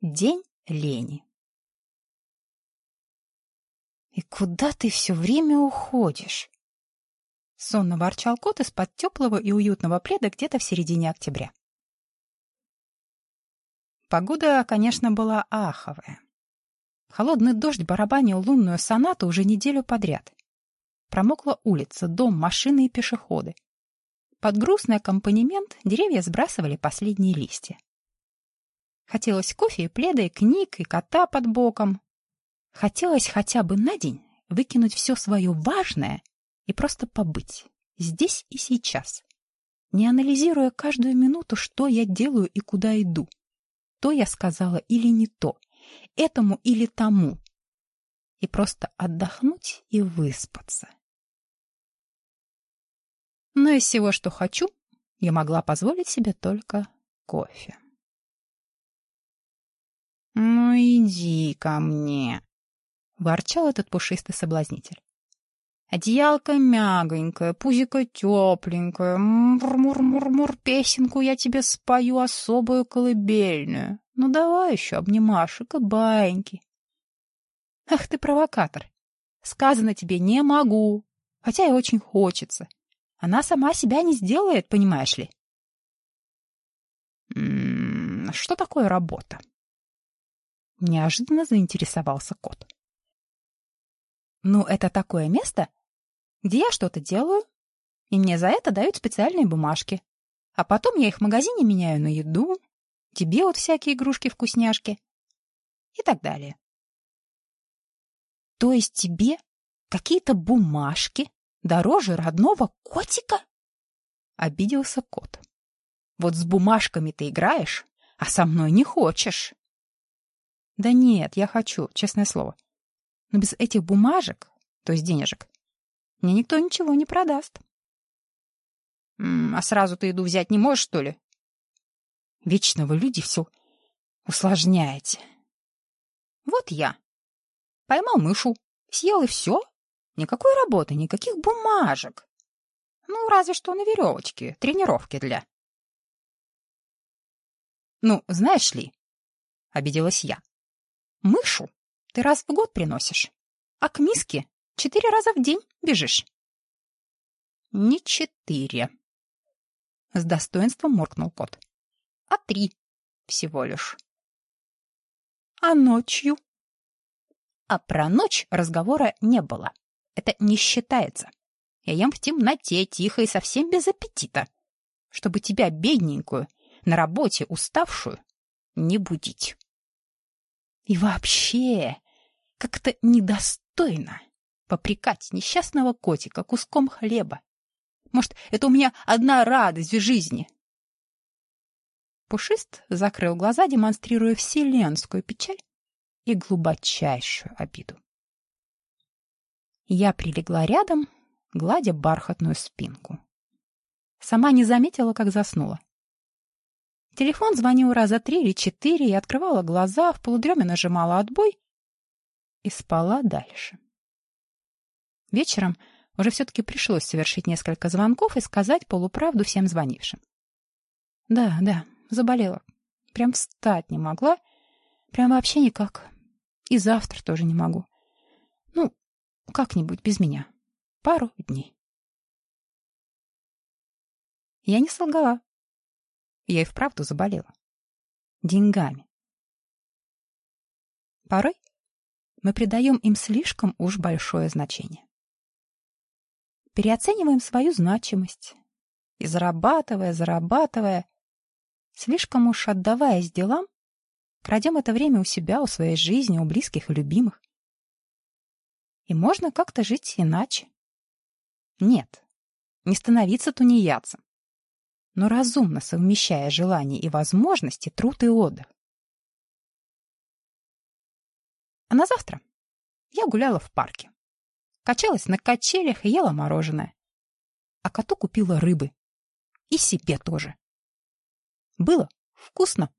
День лени. «И куда ты все время уходишь?» Сонно ворчал кот из-под теплого и уютного пледа где-то в середине октября. Погода, конечно, была аховая. Холодный дождь барабанил лунную сонату уже неделю подряд. Промокла улица, дом, машины и пешеходы. Под грустный аккомпанемент деревья сбрасывали последние листья. Хотелось кофе и пледа, и книг, и кота под боком. Хотелось хотя бы на день выкинуть все свое важное и просто побыть здесь и сейчас, не анализируя каждую минуту, что я делаю и куда иду. То я сказала или не то, этому или тому. И просто отдохнуть и выспаться. Но из всего, что хочу, я могла позволить себе только кофе. «Ну иди ко мне!» — ворчал этот пушистый соблазнитель. «Одеялко мягонькое, пузико тепленькое, мур-мур-мур-мур, песенку я тебе спою особую колыбельную. Ну давай еще обнимашек и баиньки». «Ах ты провокатор! Сказано тебе не могу, хотя и очень хочется. Она сама себя не сделает, понимаешь ли?» «М -м, «Что такое работа?» Неожиданно заинтересовался кот. Ну, это такое место, где я что-то делаю, и мне за это дают специальные бумажки. А потом я их в магазине меняю на еду, тебе вот всякие игрушки-вкусняшки и так далее. То есть тебе какие-то бумажки дороже родного котика? Обиделся кот. Вот с бумажками ты играешь, а со мной не хочешь. Да нет, я хочу, честное слово. Но без этих бумажек, то есть денежек, мне никто ничего не продаст. А сразу ты еду взять не можешь, что ли? Вечно вы люди все усложняете. Вот я. Поймал мышу, съел и все. Никакой работы, никаких бумажек. Ну, разве что на веревочке, тренировки для. Ну, знаешь ли, обиделась я. Мышу ты раз в год приносишь, а к миске четыре раза в день бежишь. Не четыре. С достоинством моркнул кот. А три всего лишь. А ночью? А про ночь разговора не было. Это не считается. Я ем в темноте, тихо и совсем без аппетита. Чтобы тебя, бедненькую, на работе уставшую, не будить. И вообще, как-то недостойно попрекать несчастного котика куском хлеба. Может, это у меня одна радость в жизни? Пушист закрыл глаза, демонстрируя вселенскую печаль и глубочайшую обиду. Я прилегла рядом, гладя бархатную спинку. Сама не заметила, как заснула. Телефон звонил раза три или четыре, и открывала глаза, в полудреме нажимала отбой и спала дальше. Вечером уже все-таки пришлось совершить несколько звонков и сказать полуправду всем звонившим. Да, да, заболела. Прям встать не могла. Прям вообще никак. И завтра тоже не могу. Ну, как-нибудь без меня. Пару дней. Я не солгала. Я и вправду заболела. Деньгами. Порой мы придаем им слишком уж большое значение. Переоцениваем свою значимость и, зарабатывая, зарабатывая, слишком уж отдаваясь делам, крадем это время у себя, у своей жизни, у близких и любимых. И можно как-то жить иначе. Нет, не становиться тунеядцем, но разумно совмещая желания и возможности, труд и отдых. А на завтра я гуляла в парке. Качалась на качелях и ела мороженое. А коту купила рыбы. И себе тоже. Было вкусно.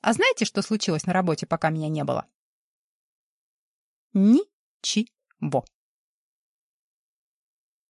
А знаете, что случилось на работе, пока меня не было? Ничего.